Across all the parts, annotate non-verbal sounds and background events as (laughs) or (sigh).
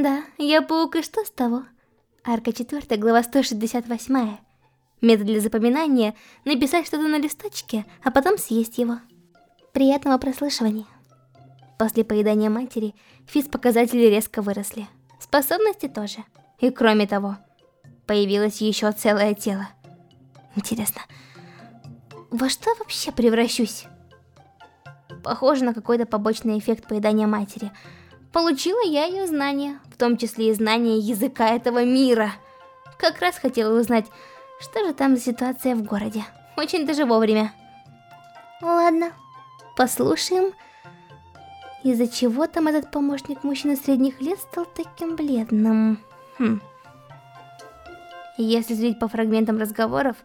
Да, я паук, и что с того? Арка 4, глава 168. Метод для запоминания — написать что-то на листочке, а потом съесть его. Приятного прослушивания. После поедания матери физ-показатели резко выросли. Способности тоже. И кроме того, появилось еще целое тело. Интересно, во что вообще превращусь? Похоже на какой-то побочный эффект поедания матери — Получила я ее знания, в том числе и знания языка этого мира. Как раз хотела узнать, что же там за ситуация в городе. Очень даже вовремя. Ладно, послушаем. Из-за чего там этот помощник мужчины средних лет стал таким бледным? Хм. Если судить по фрагментам разговоров,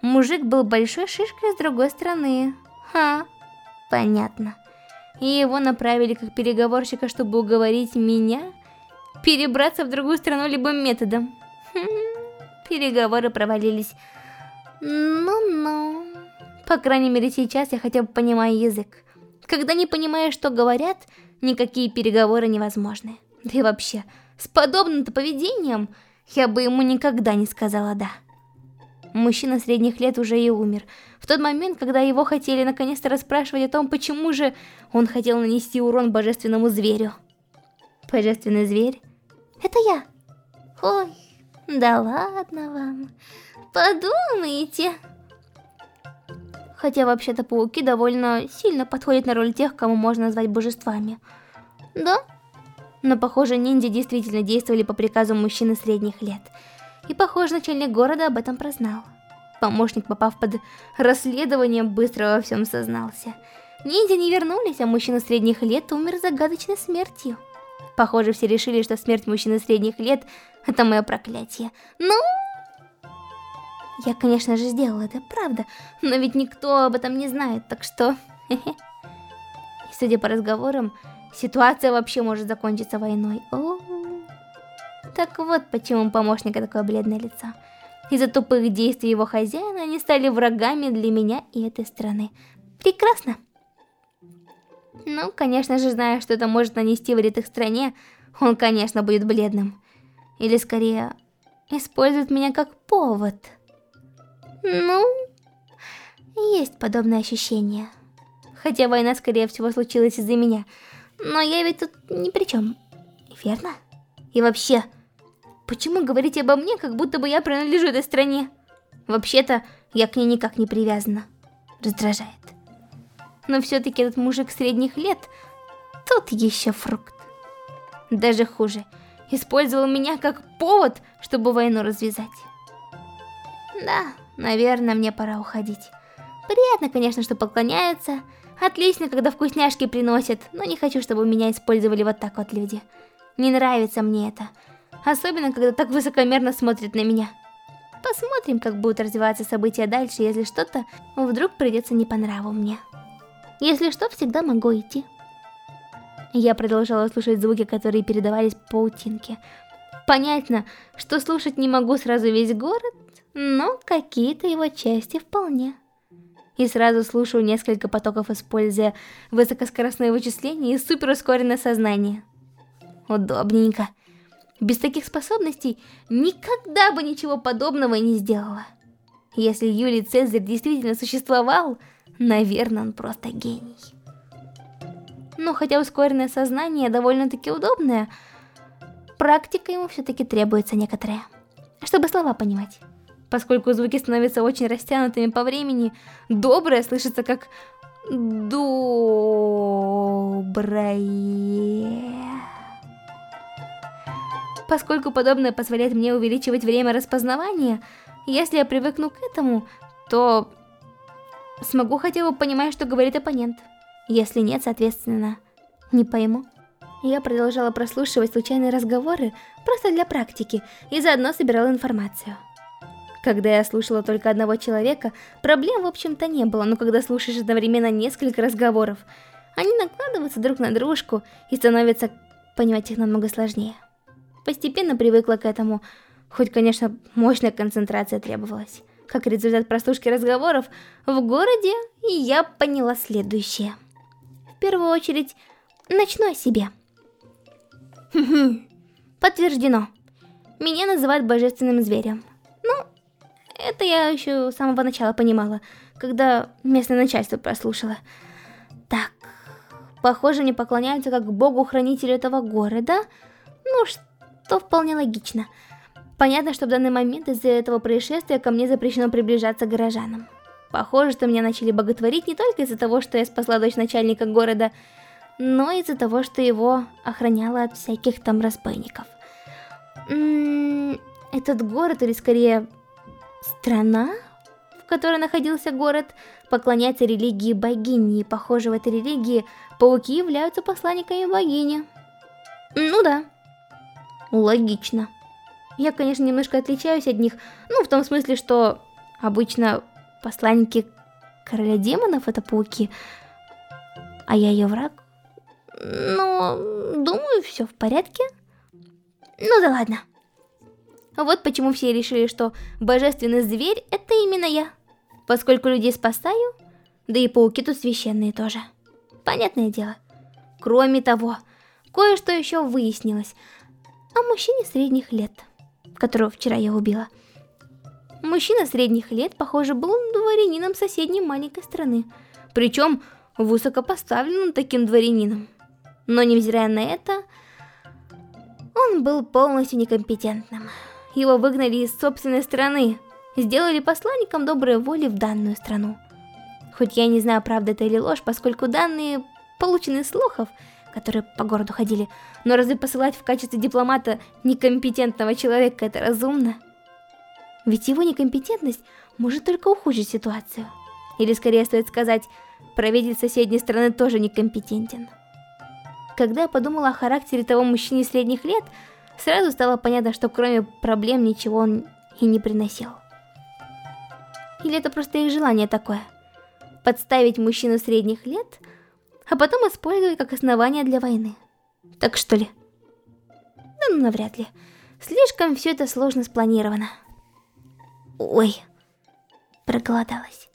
мужик был большой шишкой с другой стороны. Ха, понятно и его направили как переговорщика, чтобы уговорить меня перебраться в другую страну любым методом. Переговоры провалились. Ну-ну. По крайней мере сейчас я хотя бы понимаю язык. Когда не понимаешь, что говорят, никакие переговоры невозможны. Да и вообще, с подобным-то поведением я бы ему никогда не сказала «да». Мужчина средних лет уже и умер. В тот момент, когда его хотели наконец-то расспрашивать о том, почему же он хотел нанести урон божественному зверю. Божественный зверь? Это я. Ой, да ладно вам. Подумайте. Хотя вообще-то пауки довольно сильно подходят на роль тех, кому можно назвать божествами. Да? Но похоже, ниндзя действительно действовали по приказу мужчины средних лет. И похоже, начальник города об этом прознал. Помощник, попав под расследование, быстро во всем сознался. Ниндзя не вернулись, а мужчина средних лет умер загадочной смертью. Похоже, все решили, что смерть мужчины средних лет — это мое проклятие. Ну... Я, конечно же, сделала это, правда, но ведь никто об этом не знает, так что... (laughs) И судя по разговорам, ситуация вообще может закончиться войной. О -о -о. Так вот почему у помощника такое бледное лицо. Из-за тупых действий его хозяина они стали врагами для меня и этой страны. Прекрасно. Ну, конечно же, зная, что это может нанести вред их стране, он, конечно, будет бледным. Или, скорее, использует меня как повод. Ну, есть подобное ощущение. Хотя война, скорее всего, случилась из-за меня. Но я ведь тут ни при чем. Верно? И вообще, Почему говорите обо мне, как будто бы я принадлежу этой стране? Вообще-то, я к ней никак не привязана. Раздражает. Но все-таки этот мужик средних лет, тот еще фрукт. Даже хуже, использовал меня как повод, чтобы войну развязать. Да, наверное, мне пора уходить. Приятно, конечно, что поклоняются. Отлично, когда вкусняшки приносят, но не хочу, чтобы меня использовали вот так вот люди. Не нравится мне это. Особенно, когда так высокомерно смотрит на меня. Посмотрим, как будут развиваться события дальше, если что-то вдруг придется не по нраву мне. Если что, всегда могу идти. Я продолжала слушать звуки, которые передавались по паутинке. Понятно, что слушать не могу сразу весь город, но какие-то его части вполне. И сразу слушаю несколько потоков, используя высокоскоростное вычисление и суперускоренное сознание. Удобненько. Без таких способностей никогда бы ничего подобного не сделала. Если Юлий Цезарь действительно существовал, наверное, он просто гений. Но хотя ускоренное сознание довольно-таки удобное, практика ему все-таки требуется некоторая, чтобы слова понимать. Поскольку звуки становятся очень растянутыми по времени, доброе слышится как «доброе». Поскольку подобное позволяет мне увеличивать время распознавания, если я привыкну к этому, то смогу хотя бы понимать, что говорит оппонент. Если нет, соответственно, не пойму. Я продолжала прослушивать случайные разговоры просто для практики и заодно собирала информацию. Когда я слушала только одного человека, проблем в общем-то не было, но когда слушаешь одновременно несколько разговоров, они накладываются друг на дружку и становится понимать их намного сложнее. Постепенно привыкла к этому, хоть, конечно, мощная концентрация требовалась. Как результат прослушки разговоров в городе, я поняла следующее. В первую очередь, начну о себе. (laughs) Подтверждено. Меня называют божественным зверем. Ну, это я еще с самого начала понимала, когда местное начальство прослушало. Так, похоже, мне поклоняются как богу-хранителю этого города. Ну, что вполне логично. Понятно, что в данный момент из-за этого происшествия ко мне запрещено приближаться к горожанам. Похоже, что меня начали боготворить не только из-за того, что я спасла дочь начальника города, но и из-за того, что его охраняла от всяких там разбойников. М -м, этот город, или скорее страна, в которой находился город, поклоняется религии богини, и похоже, в этой религии пауки являются посланниками богини. Ну да, логично. Я, конечно, немножко отличаюсь от них, ну, в том смысле, что обычно посланники короля демонов это пауки, а я ее враг. Но, думаю, все в порядке. Ну да ладно. Вот почему все решили, что божественный зверь это именно я. Поскольку людей спасаю, да и пауки тут священные тоже. Понятное дело. Кроме того, кое-что еще выяснилось о мужчине средних лет, которого вчера я убила. Мужчина средних лет, похоже, был дворянином соседней маленькой страны. Причем высокопоставленным таким дворянином. Но невзирая на это, он был полностью некомпетентным. Его выгнали из собственной страны, сделали посланником доброй воли в данную страну. Хоть я не знаю, правда это или ложь, поскольку данные получены из слухов, которые по городу ходили, но разве посылать в качестве дипломата некомпетентного человека это разумно? Ведь его некомпетентность может только ухудшить ситуацию. Или скорее стоит сказать, правитель соседней страны тоже некомпетентен. Когда я подумала о характере того мужчины средних лет, сразу стало понятно, что кроме проблем ничего он и не приносил. Или это просто их желание такое? Подставить мужчину средних лет, а потом использовать как основание для войны. Так что ли? Да ну навряд ли. Слишком все это сложно спланировано. Ой, проголодалась.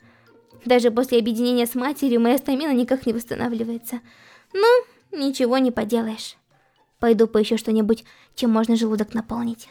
Даже после объединения с матерью моя стамина никак не восстанавливается. Ну, ничего не поделаешь. Пойду поищу что-нибудь, чем можно желудок наполнить.